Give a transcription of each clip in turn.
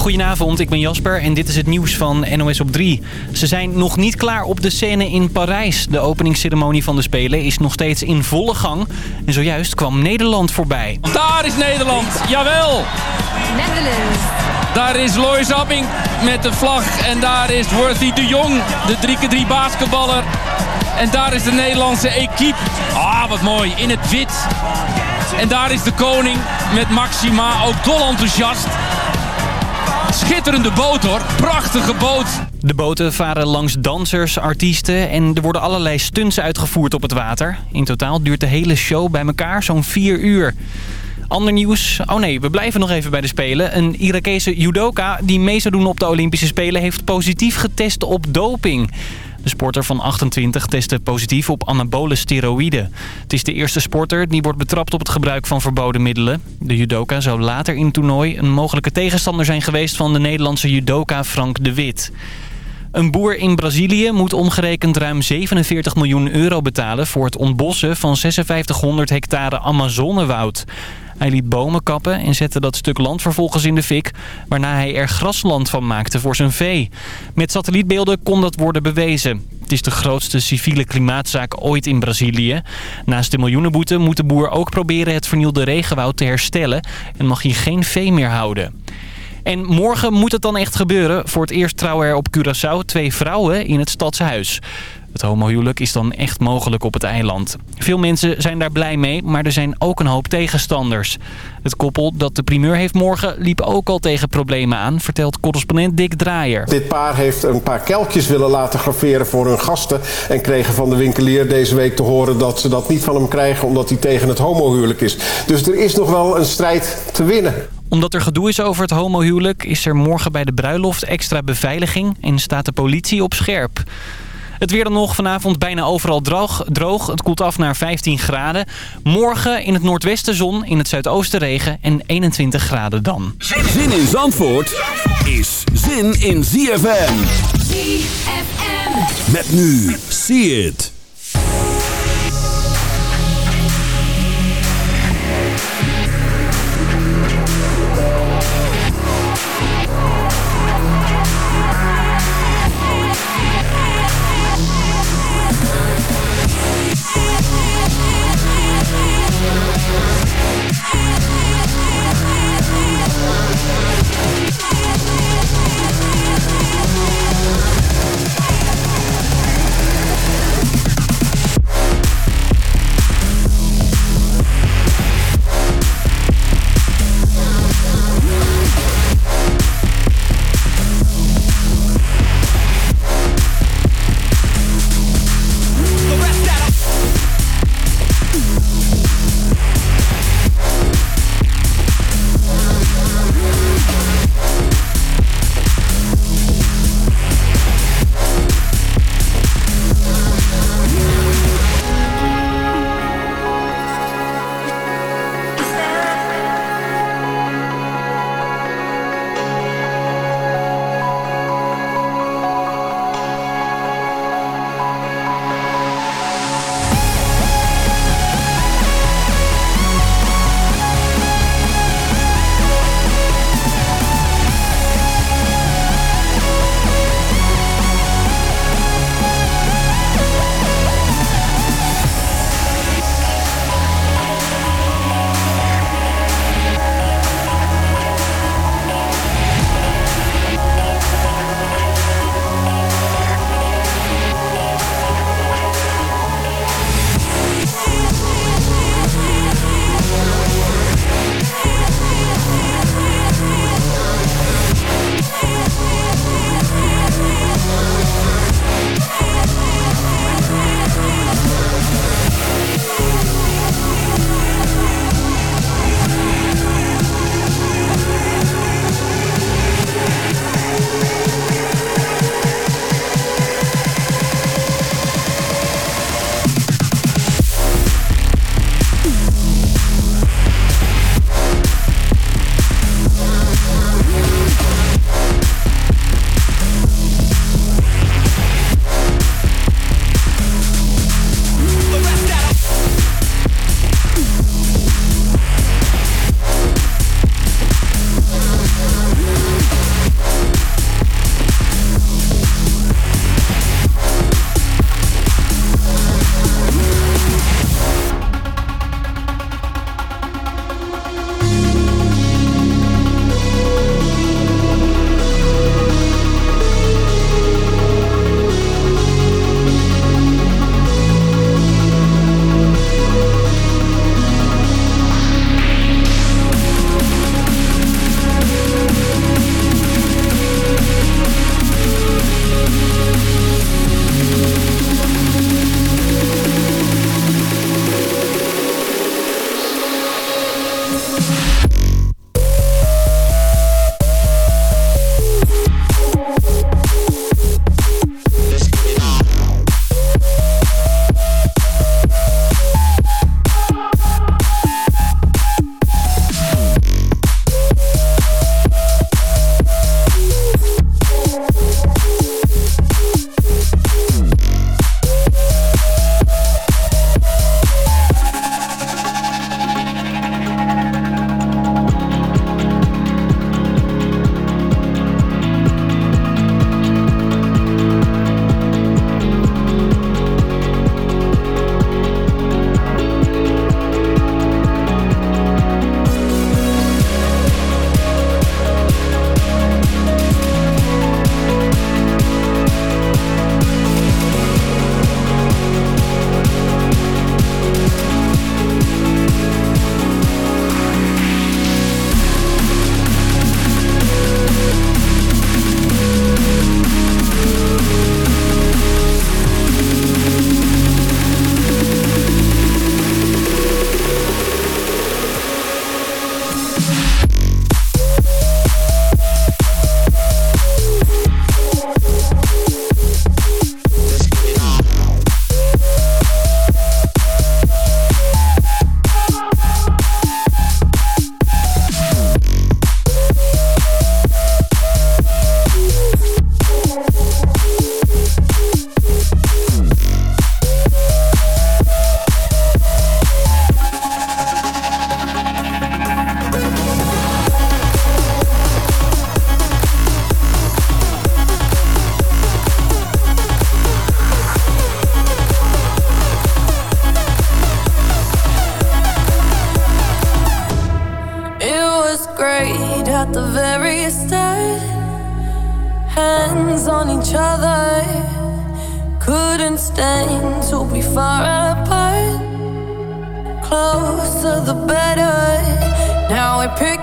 Goedenavond, ik ben Jasper en dit is het nieuws van NOS op 3. Ze zijn nog niet klaar op de scène in Parijs. De openingsceremonie van de Spelen is nog steeds in volle gang. En zojuist kwam Nederland voorbij. Daar is Nederland, jawel! Netherlands. Daar is Lois Abbing met de vlag. En daar is Worthy de Jong, de 3x3 basketballer. En daar is de Nederlandse equipe. Ah, wat mooi, in het wit. En daar is de koning met Maxima, ook dol enthousiast. Schitterende boot hoor, prachtige boot. De boten varen langs dansers, artiesten en er worden allerlei stunts uitgevoerd op het water. In totaal duurt de hele show bij elkaar zo'n 4 uur. Ander nieuws. Oh nee, we blijven nog even bij de Spelen. Een Irakese judoka die mee zou doen op de Olympische Spelen... heeft positief getest op doping. De sporter van 28 testte positief op anabole steroïden. Het is de eerste sporter die wordt betrapt op het gebruik van verboden middelen. De judoka zou later in het toernooi een mogelijke tegenstander zijn geweest... van de Nederlandse judoka Frank de Wit. Een boer in Brazilië moet omgerekend ruim 47 miljoen euro betalen... voor het ontbossen van 5600 hectare Amazonewoud. Hij liet bomen kappen en zette dat stuk land vervolgens in de fik... waarna hij er grasland van maakte voor zijn vee. Met satellietbeelden kon dat worden bewezen. Het is de grootste civiele klimaatzaak ooit in Brazilië. Naast de miljoenenboete moet de boer ook proberen het vernielde regenwoud te herstellen... en mag hij geen vee meer houden. En morgen moet het dan echt gebeuren. Voor het eerst trouwen er op Curaçao twee vrouwen in het stadshuis. Het homohuwelijk is dan echt mogelijk op het eiland. Veel mensen zijn daar blij mee, maar er zijn ook een hoop tegenstanders. Het koppel dat de primeur heeft morgen liep ook al tegen problemen aan, vertelt correspondent Dick Draaier. Dit paar heeft een paar kelkjes willen laten graveren voor hun gasten... en kregen van de winkelier deze week te horen dat ze dat niet van hem krijgen... omdat hij tegen het homohuwelijk is. Dus er is nog wel een strijd te winnen omdat er gedoe is over het homohuwelijk is er morgen bij de bruiloft extra beveiliging en staat de politie op scherp. Het weer dan nog vanavond bijna overal droog. droog. Het koelt af naar 15 graden. Morgen in het noordwesten zon, in het zuidoosten regen en 21 graden dan. Zin in Zandvoort is zin in ZFM. ZFM. Met nu, see it.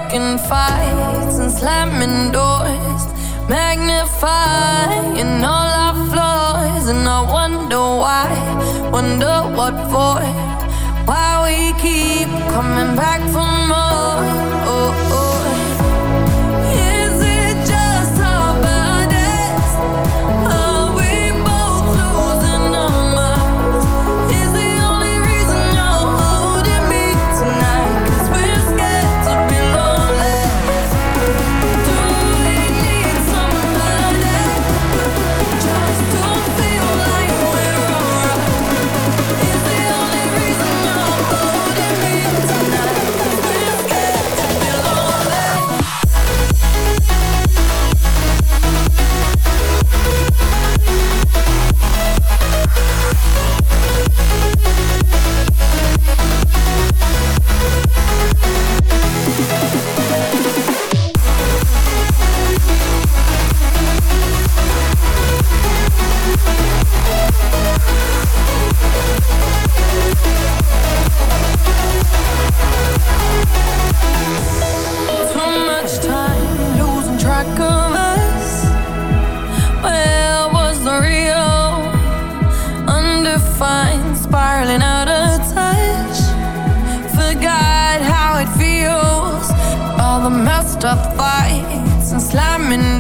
Picking fights and slamming doors, magnifying all our flaws. And I wonder why, wonder what for, why we keep coming back for more. spiraling out of touch. Forgot how it feels. All the messed up fights and slamming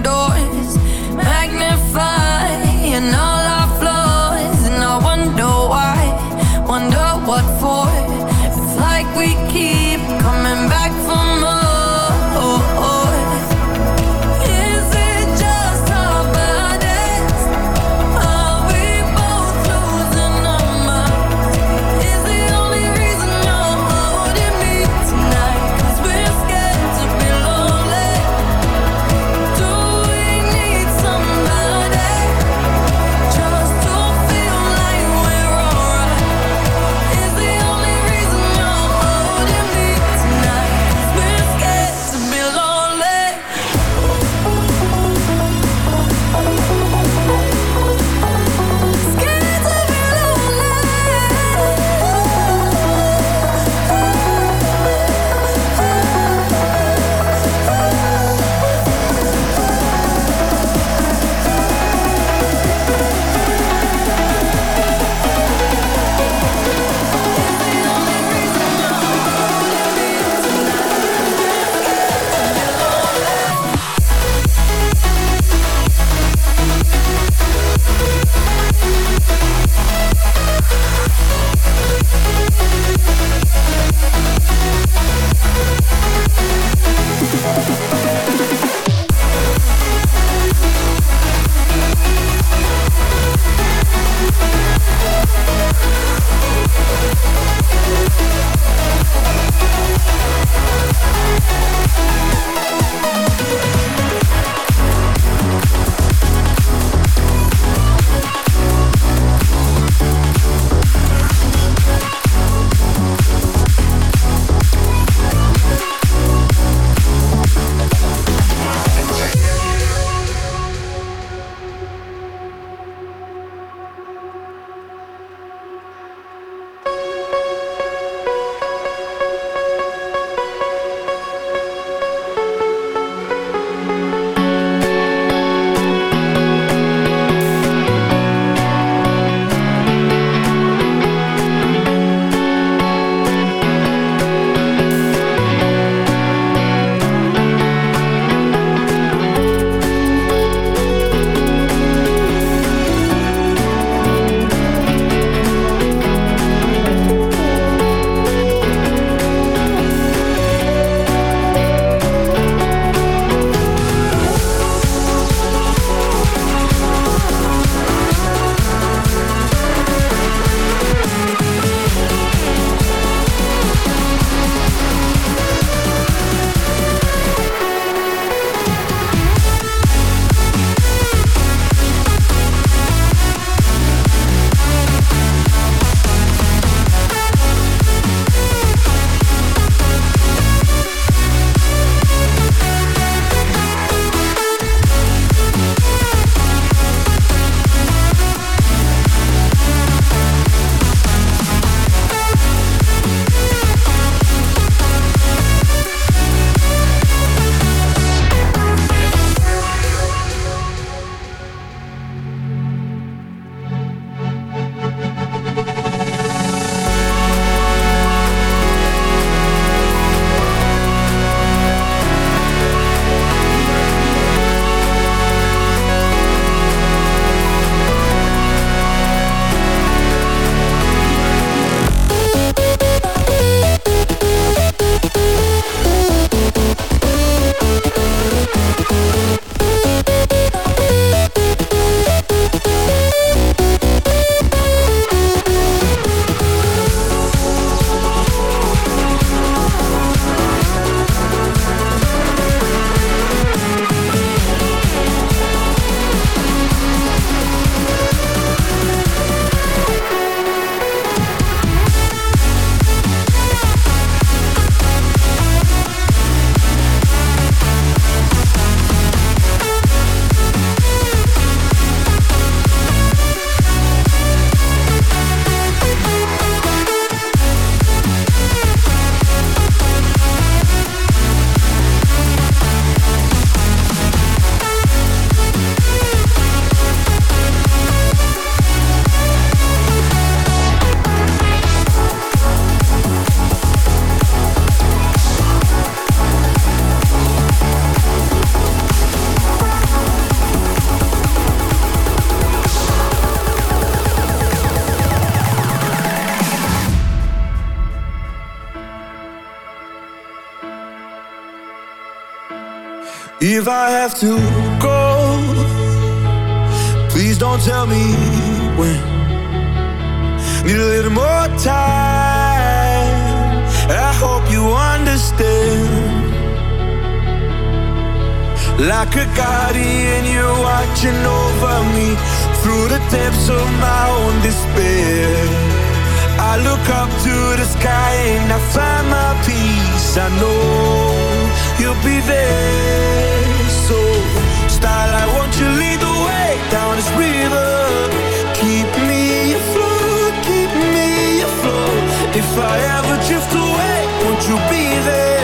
have to go. Please don't tell me when. Need a little more time. I hope you understand. Like a guardian you're watching over me Through the depths of my own despair. I look up to the sky and I find my peace. I know you'll be there soul. Style, I want you lead the way down this river. Keep me afloat, keep me afloat. If I ever drift away, won't you be there?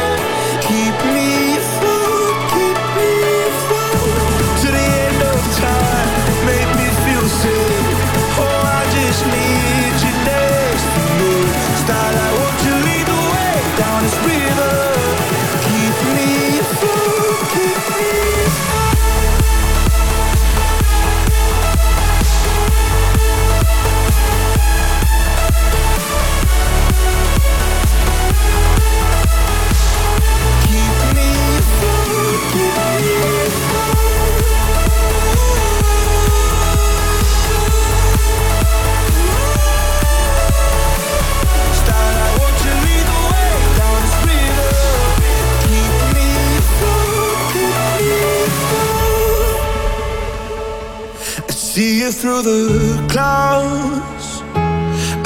through the clouds.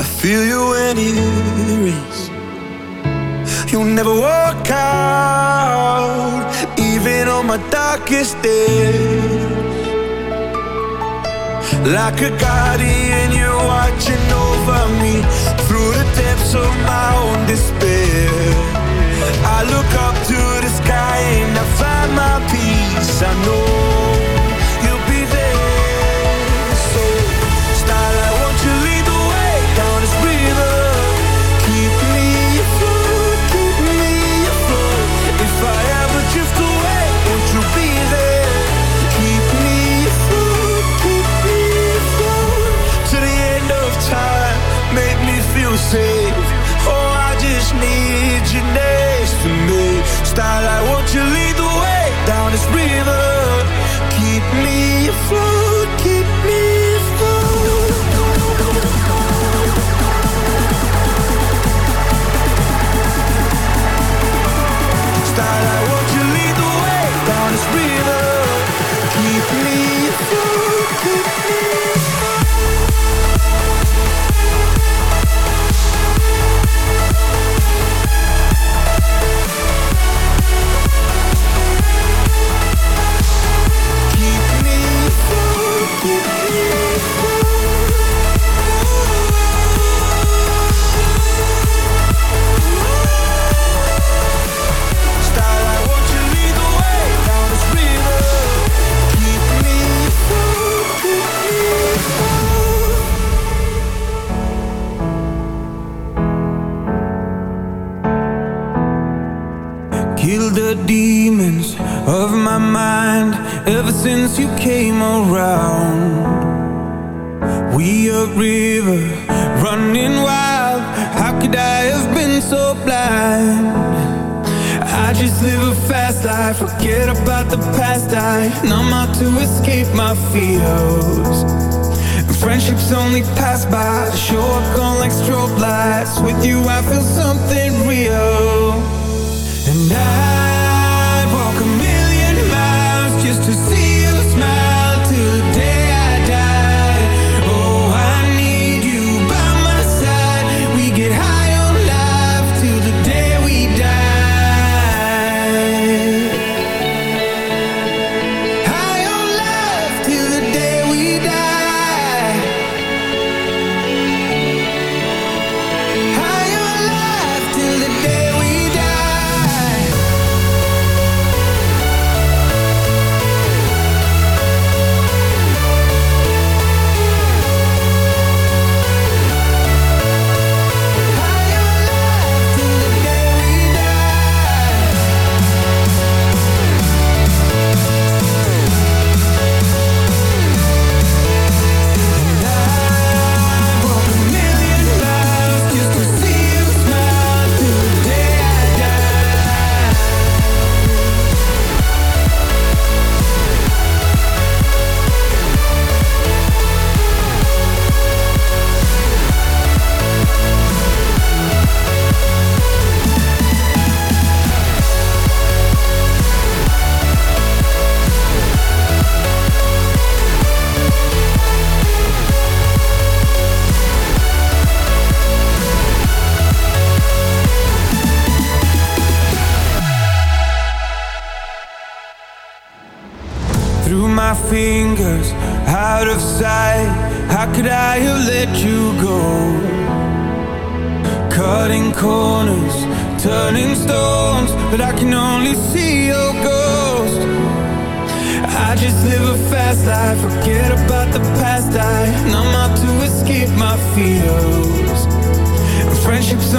I feel you when it is. You'll never walk out, even on my darkest days. Like a guardian, you're watching over me through the depths of my own despair. I look up to the sky and I find my peace. I know.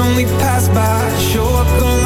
Only pass by, show up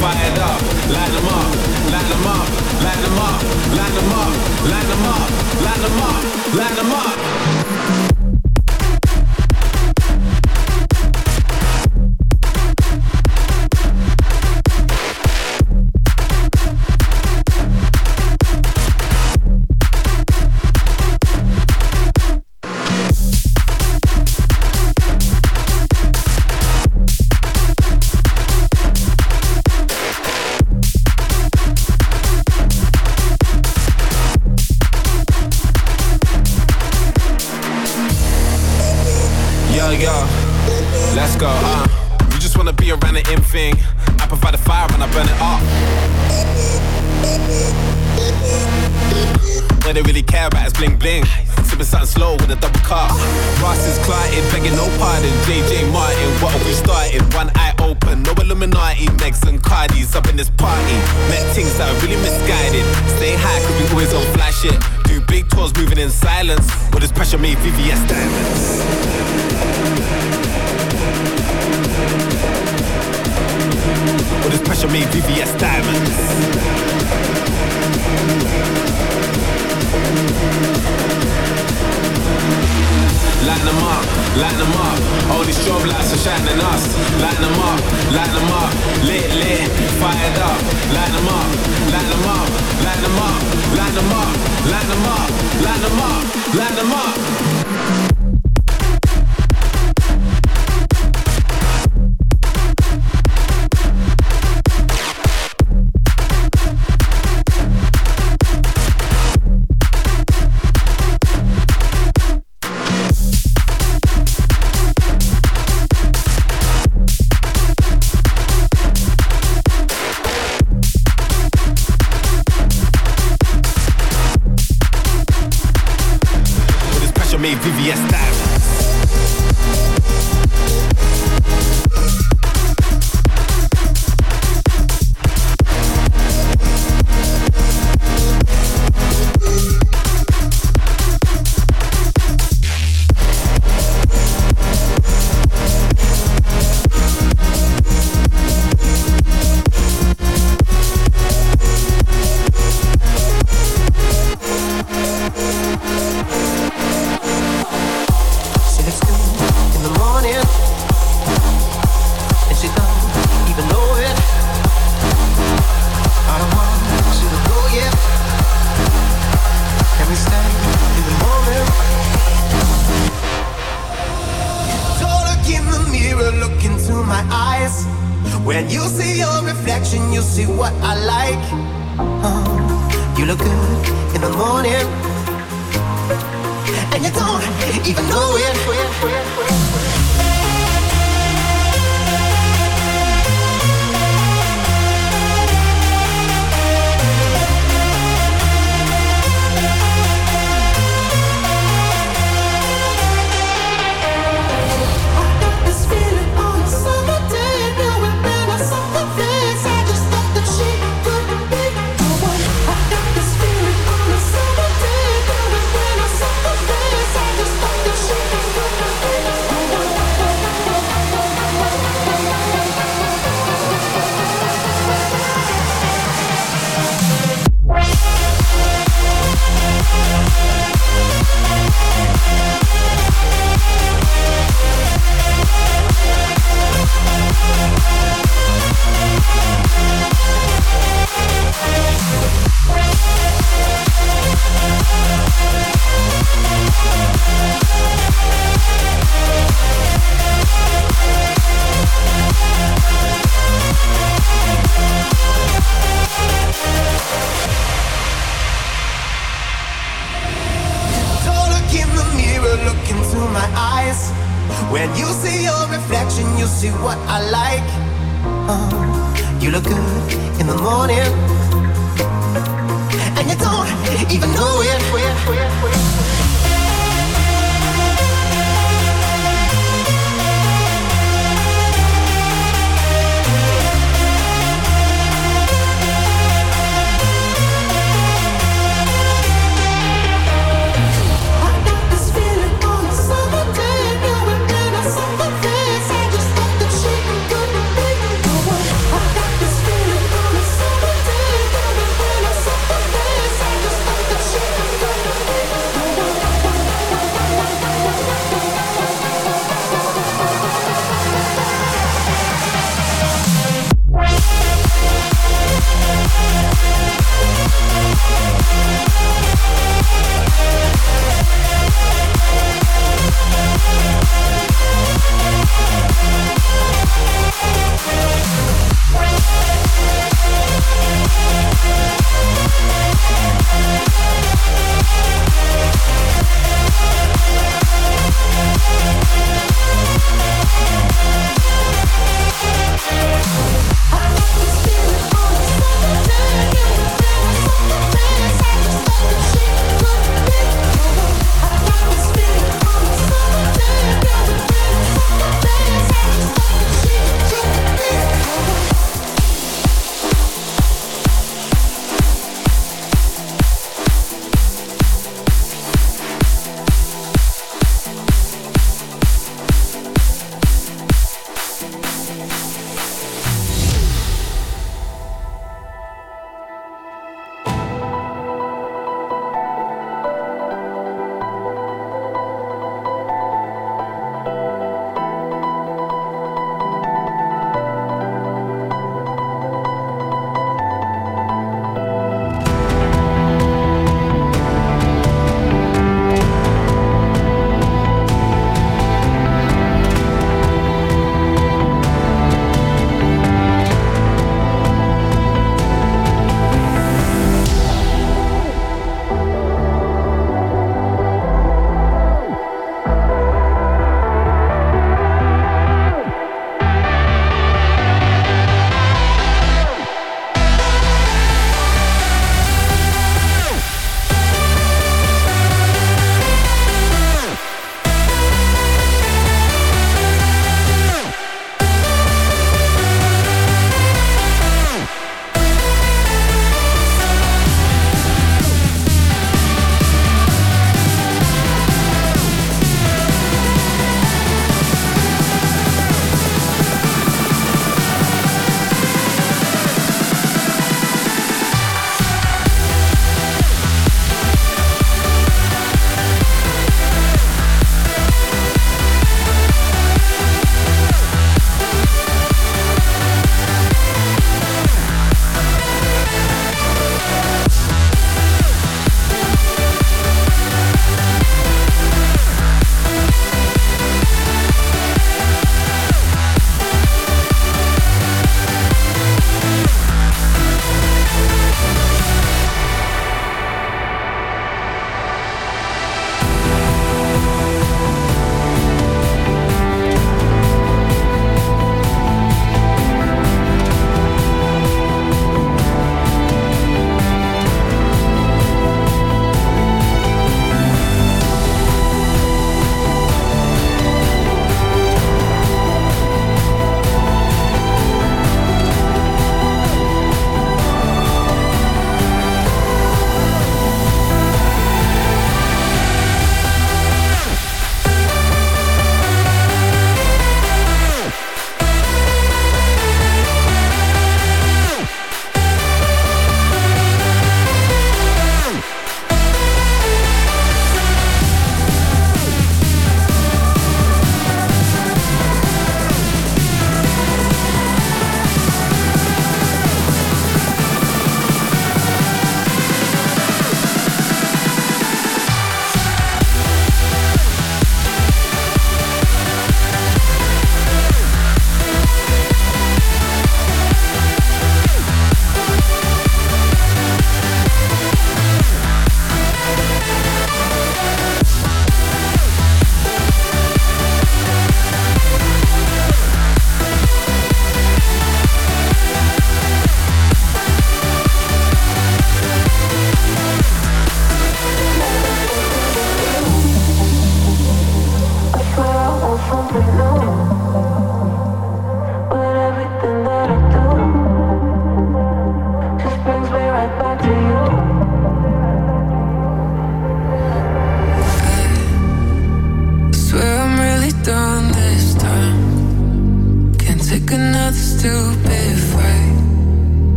Fired up, light them up, light them up, light them up, light them up, light them up, light them up, light them up.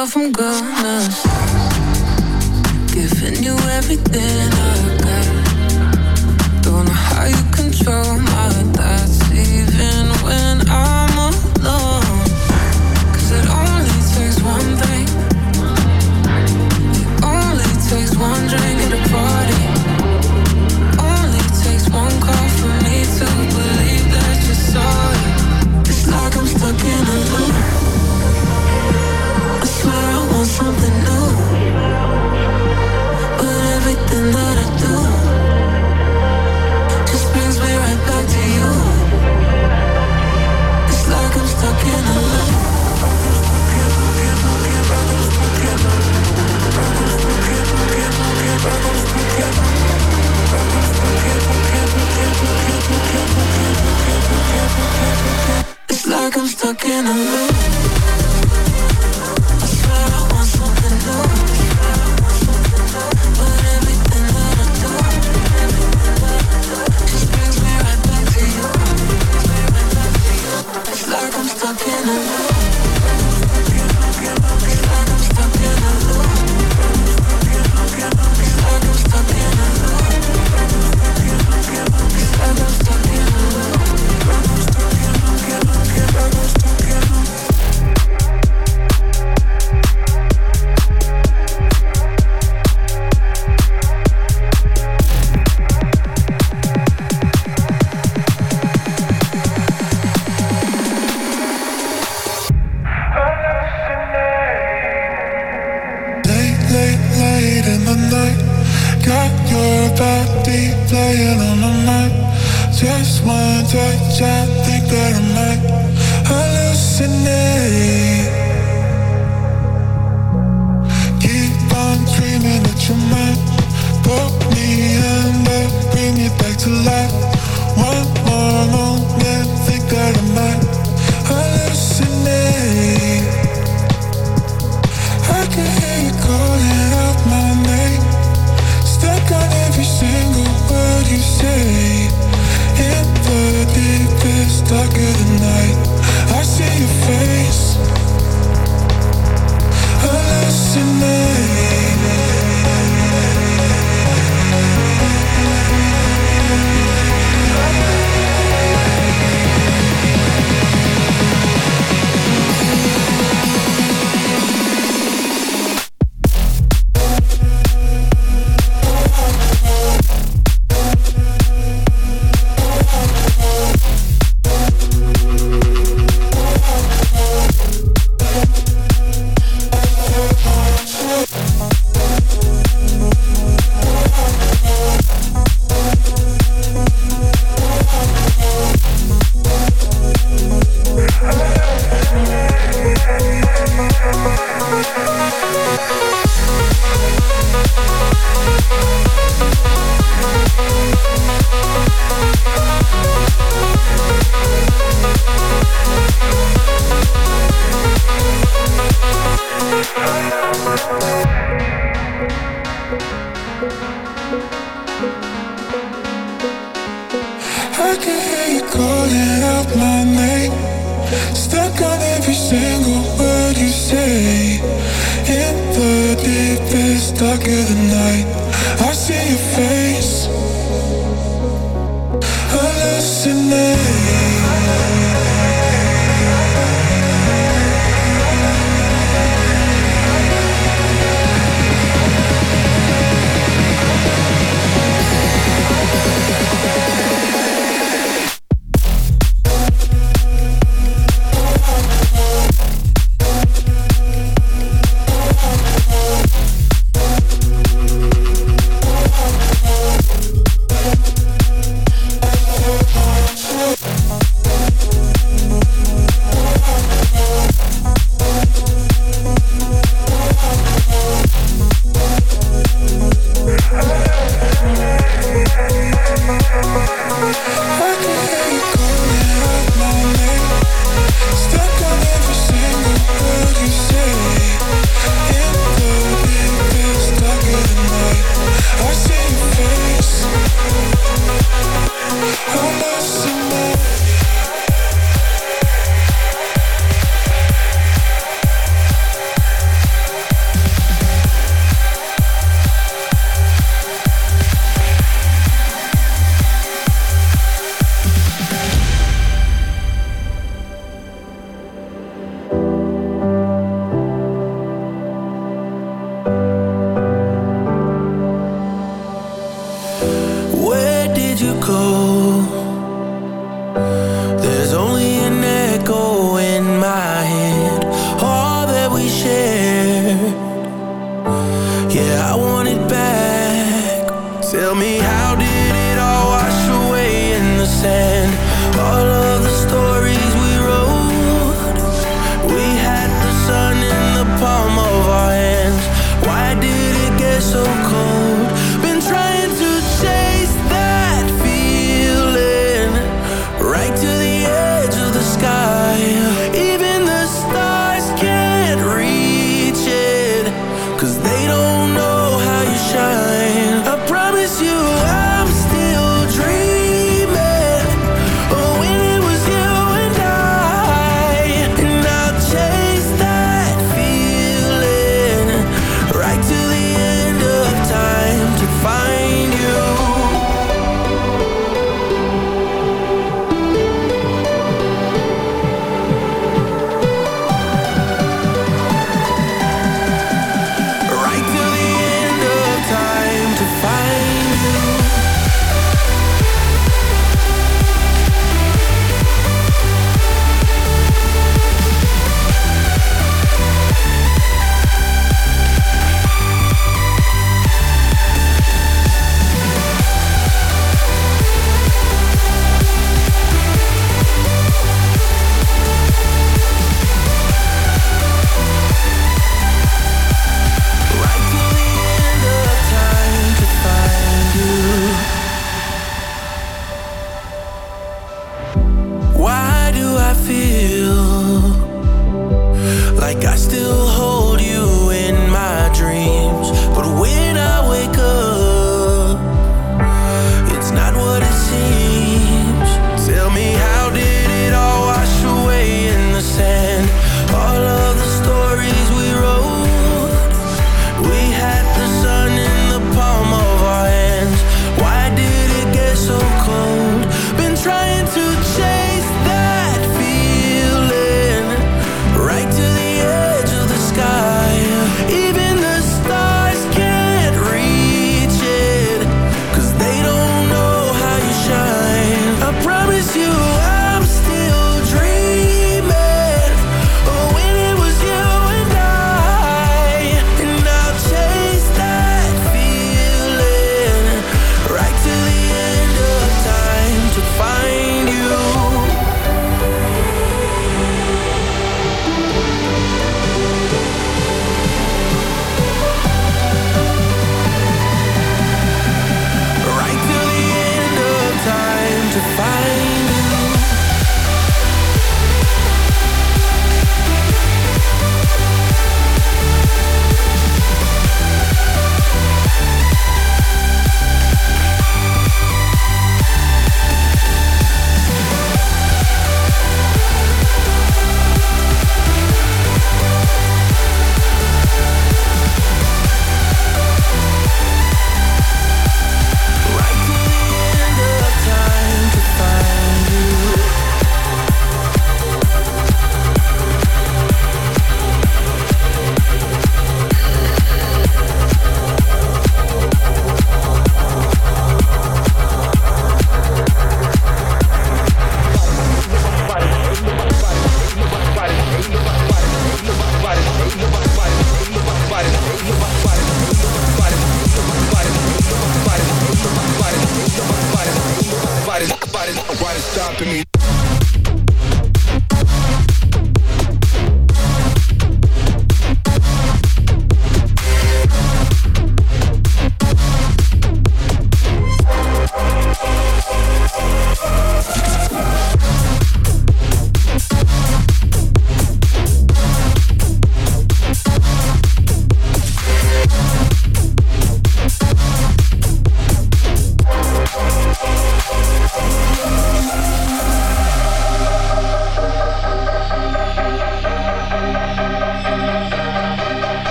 Myself I'm gonna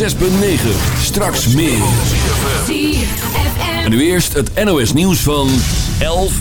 106.9. Straks meer. En nu eerst het NOS nieuws van 11.